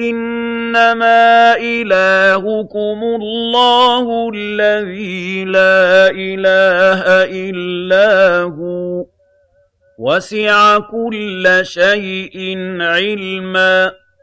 إِنَّمَا إِلَٰهُكُمُ اللَّهُ الَّذِي لَا إِلَٰهَ إِلَّا هُوَ ۚ وَسِعَ كُلَّ شَيْءٍ عِلْمًا